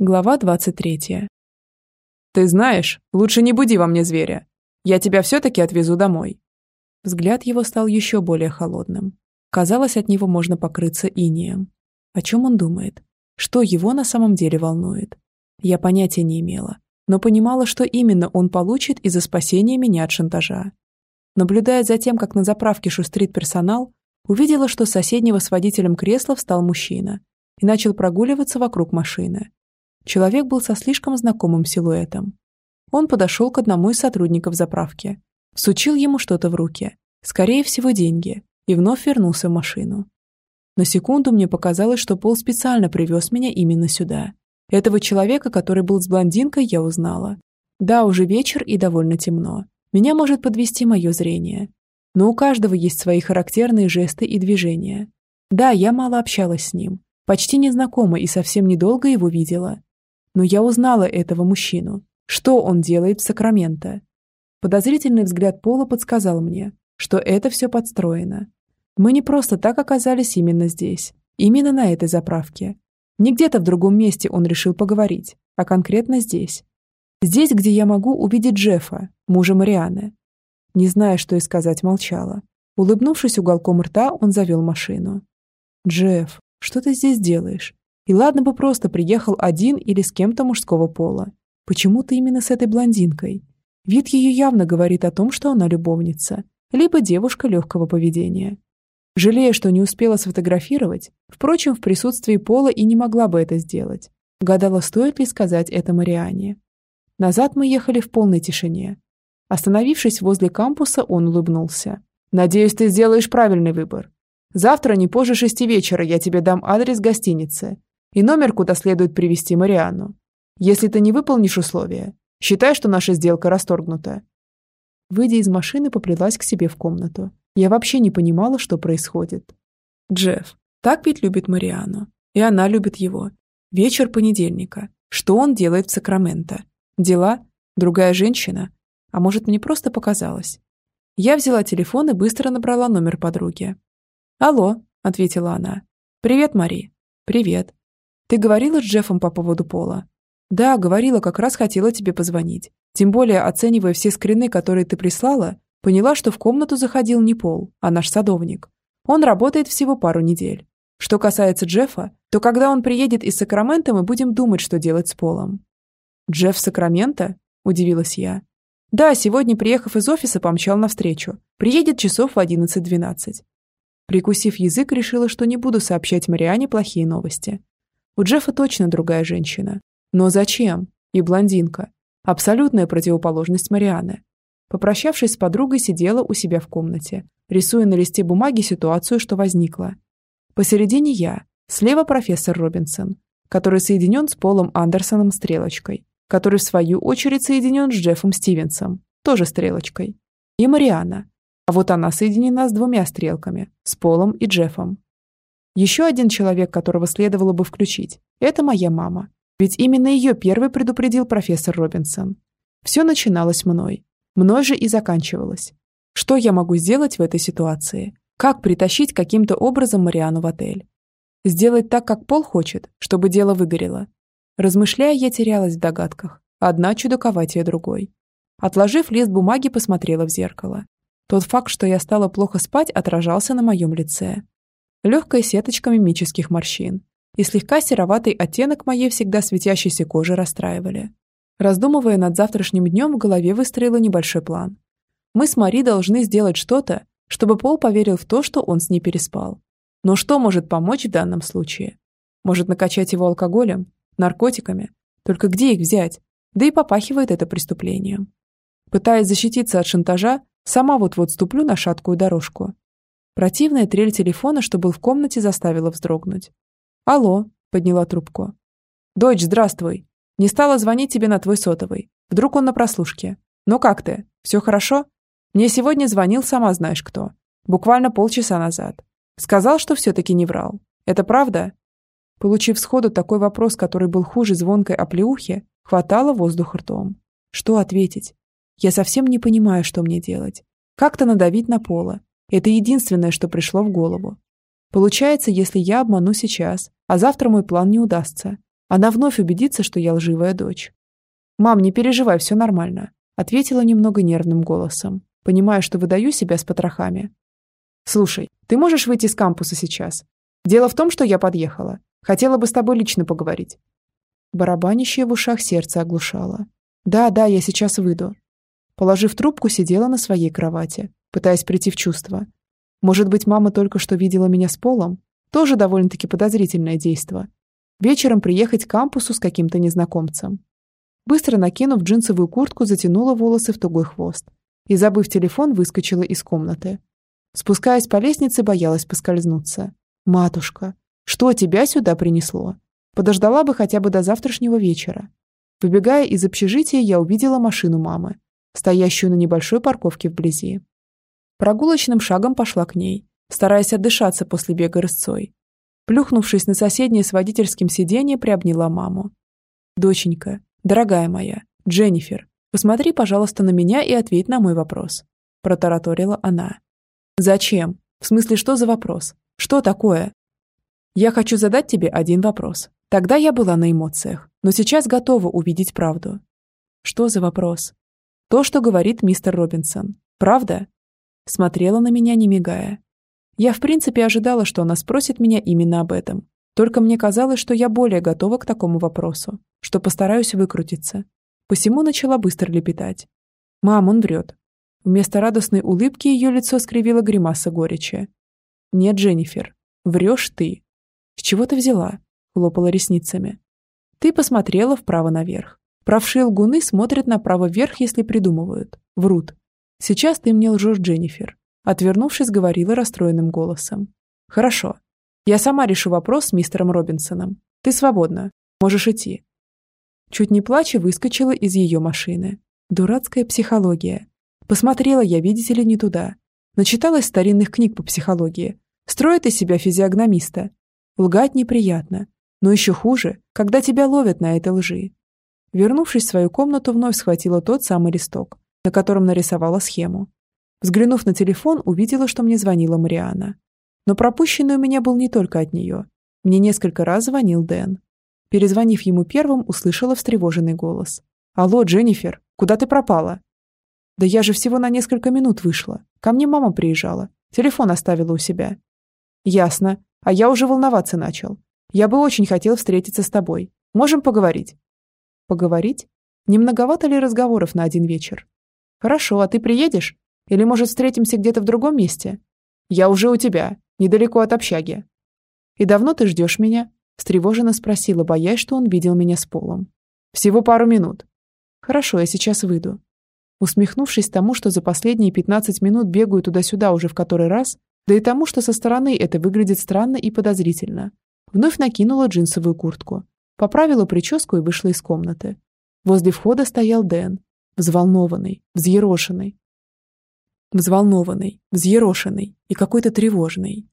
Глава 23. «Ты знаешь, лучше не буди во мне зверя. Я тебя все-таки отвезу домой». Взгляд его стал еще более холодным. Казалось, от него можно покрыться инием. О чем он думает? Что его на самом деле волнует? Я понятия не имела, но понимала, что именно он получит из-за спасения меня от шантажа. Наблюдая за тем, как на заправке шустрит персонал, увидела, что с соседнего с водителем кресла встал мужчина и начал прогуливаться вокруг машины. Человек был со слишком знакомым силуэтом. Он подошел к одному из сотрудников заправки, всучил ему что-то в руки, скорее всего деньги, и вновь вернулся в машину. На секунду мне показалось, что Пол специально привез меня именно сюда. Этого человека, который был с блондинкой, я узнала. Да, уже вечер и довольно темно. Меня может подвести мое зрение. Но у каждого есть свои характерные жесты и движения. Да, я мало общалась с ним, почти незнакома и совсем недолго его видела. Но я узнала этого мужчину. Что он делает в Сакраменто? Подозрительный взгляд Пола подсказал мне, что это все подстроено. Мы не просто так оказались именно здесь, именно на этой заправке. Не где-то в другом месте он решил поговорить, а конкретно здесь. Здесь, где я могу увидеть Джеффа, мужа Марианы. Не зная, что и сказать, молчала. Улыбнувшись уголком рта, он завел машину. «Джефф, что ты здесь делаешь? И ладно бы просто приехал один или с кем-то мужского пола. Почему ты именно с этой блондинкой? Вид ее явно говорит о том, что она любовница, либо девушка легкого поведения. Жалея, что не успела сфотографировать, впрочем, в присутствии Пола и не могла бы это сделать. Гадала, стоит ли сказать это Мариане. Назад мы ехали в полной тишине. Остановившись возле кампуса, он улыбнулся. «Надеюсь, ты сделаешь правильный выбор. Завтра не позже шести вечера я тебе дам адрес гостиницы и номер, куда следует привести Марианну. Если ты не выполнишь условия, считай, что наша сделка расторгнута». Выйдя из машины, поплелась к себе в комнату. Я вообще не понимала, что происходит. Джефф так ведь любит Марианну. И она любит его. Вечер понедельника. Что он делает в Сакраменто? Дела? Другая женщина? А может, мне просто показалось? Я взяла телефон и быстро набрала номер подруги. «Алло», — ответила она. «Привет, Мари». «Привет. Ты говорила с Джеффом по поводу Пола?» «Да, говорила, как раз хотела тебе позвонить. Тем более, оценивая все скрины, которые ты прислала, поняла, что в комнату заходил не Пол, а наш садовник. Он работает всего пару недель. Что касается Джеффа, то когда он приедет из Сакрамента, мы будем думать, что делать с Полом». «Джефф Сакраменто?» – удивилась я. «Да, сегодня, приехав из офиса, помчал навстречу. Приедет часов в 11-12». Прикусив язык, решила, что не буду сообщать Мариане плохие новости. У Джеффа точно другая женщина. Но зачем? И блондинка. Абсолютная противоположность Марианы. Попрощавшись с подругой, сидела у себя в комнате, рисуя на листе бумаги ситуацию, что возникла. Посередине я, слева профессор Робинсон, который соединен с Полом Андерсоном стрелочкой, который в свою очередь соединен с Джеффом Стивенсом, тоже стрелочкой, и Мариана. А вот она соединена с двумя стрелками, с Полом и Джеффом. Еще один человек, которого следовало бы включить, это моя мама. Ведь именно ее первый предупредил профессор Робинсон. Все начиналось мной. Мной же и заканчивалось. Что я могу сделать в этой ситуации? Как притащить каким-то образом Мариану в отель? Сделать так, как Пол хочет, чтобы дело выгорело. Размышляя, я терялась в догадках. Одна чудаковатее другой. Отложив лист бумаги, посмотрела в зеркало. Тот факт, что я стала плохо спать, отражался на моем лице легкая сеточка мимических морщин и слегка сероватый оттенок моей всегда светящейся кожи расстраивали. Раздумывая над завтрашним днем, в голове выстроила небольшой план. Мы с Мари должны сделать что-то, чтобы Пол поверил в то, что он с ней переспал. Но что может помочь в данном случае? Может накачать его алкоголем, наркотиками? Только где их взять? Да и попахивает это преступлением. Пытаясь защититься от шантажа, сама вот-вот ступлю на шаткую дорожку. Противная трель телефона, что был в комнате, заставила вздрогнуть. «Алло», — подняла трубку. «Дочь, здравствуй. Не стала звонить тебе на твой сотовый. Вдруг он на прослушке. Ну как ты? Все хорошо? Мне сегодня звонил сама знаешь кто. Буквально полчаса назад. Сказал, что все-таки не врал. Это правда?» Получив сходу такой вопрос, который был хуже звонкой оплеухи, хватало воздух ртом. Что ответить? Я совсем не понимаю, что мне делать. Как-то надавить на Пола, это единственное, что пришло в голову. Получается, если я обману сейчас, а завтра мой план не удастся, Она вновь убедится, что я лживая дочь. «Мам, не переживай, все нормально», — ответила немного нервным голосом, понимая, что выдаю себя с потрохами. «Слушай, ты можешь выйти с кампуса сейчас? Дело в том, что я подъехала. Хотела бы с тобой лично поговорить». Барабанящее в ушах сердце оглушало. «Да, да, я сейчас выйду». Положив трубку, сидела на своей кровати, пытаясь прийти в чувство. Может быть, мама только что видела меня с полом? Тоже довольно-таки подозрительное действо. Вечером приехать к кампусу с каким-то незнакомцем. Быстро накинув джинсовую куртку, затянула волосы в тугой хвост. И, забыв телефон, выскочила из комнаты. Спускаясь по лестнице, боялась поскользнуться. «Матушка, что тебя сюда принесло?» Подождала бы хотя бы до завтрашнего вечера. Выбегая из общежития, я увидела машину мамы, стоящую на небольшой парковке вблизи. Прогулочным шагом пошла к ней, стараясь отдышаться после бега рысцой. Плюхнувшись на соседнее с водительским сиденье, приобняла маму. «Доченька, дорогая моя, Дженнифер, посмотри, пожалуйста, на меня и ответь на мой вопрос», – протараторила она. «Зачем? В смысле, что за вопрос? Что такое?» «Я хочу задать тебе один вопрос. Тогда я была на эмоциях, но сейчас готова увидеть правду». «Что за вопрос?» «То, что говорит мистер Робинсон. Правда?» Смотрела на меня, не мигая. Я в принципе ожидала, что она спросит меня именно об этом. Только мне казалось, что я более готова к такому вопросу, что постараюсь выкрутиться. Посему начала быстро лепетать. «Мам, он врет». Вместо радостной улыбки ее лицо скривило гримаса горечи. «Нет, Дженнифер, врешь ты». «С чего ты взяла?» — хлопала ресницами. «Ты посмотрела вправо наверх. Правшие лгуны смотрят направо вверх, если придумывают. Врут. Сейчас ты мне лжешь, Дженнифер. Отвернувшись, говорила расстроенным голосом. «Хорошо. Я сама решу вопрос с мистером Робинсоном. Ты свободна. Можешь идти». Чуть не плача выскочила из ее машины. Дурацкая психология. Посмотрела я, видите ли, не туда. Начиталась старинных книг по психологии. Строит из себя физиогномиста. Лгать неприятно. Но еще хуже, когда тебя ловят на этой лжи. Вернувшись в свою комнату, вновь схватила тот самый листок, на котором нарисовала схему. Взглянув на телефон, увидела, что мне звонила Мариана. Но пропущенный у меня был не только от нее. Мне несколько раз звонил Дэн. Перезвонив ему первым, услышала встревоженный голос. «Алло, Дженнифер, куда ты пропала?» «Да я же всего на несколько минут вышла. Ко мне мама приезжала. Телефон оставила у себя». «Ясно. А я уже волноваться начал. Я бы очень хотел встретиться с тобой. Можем поговорить?» «Поговорить? Не многовато ли разговоров на один вечер?» «Хорошо, а ты приедешь? Или, может, встретимся где-то в другом месте? Я уже у тебя, недалеко от общаги. И давно ты ждешь меня? Встревоженно спросила, боясь, что он видел меня с полом. Всего пару минут. Хорошо, я сейчас выйду. Усмехнувшись тому, что за последние 15 минут бегаю туда-сюда уже в который раз, да и тому, что со стороны это выглядит странно и подозрительно, вновь накинула джинсовую куртку, поправила прическу и вышла из комнаты. Возле входа стоял Дэн, взволнованный, взъерошенный, Взволнованный, взъерошенный и какой-то тревожный.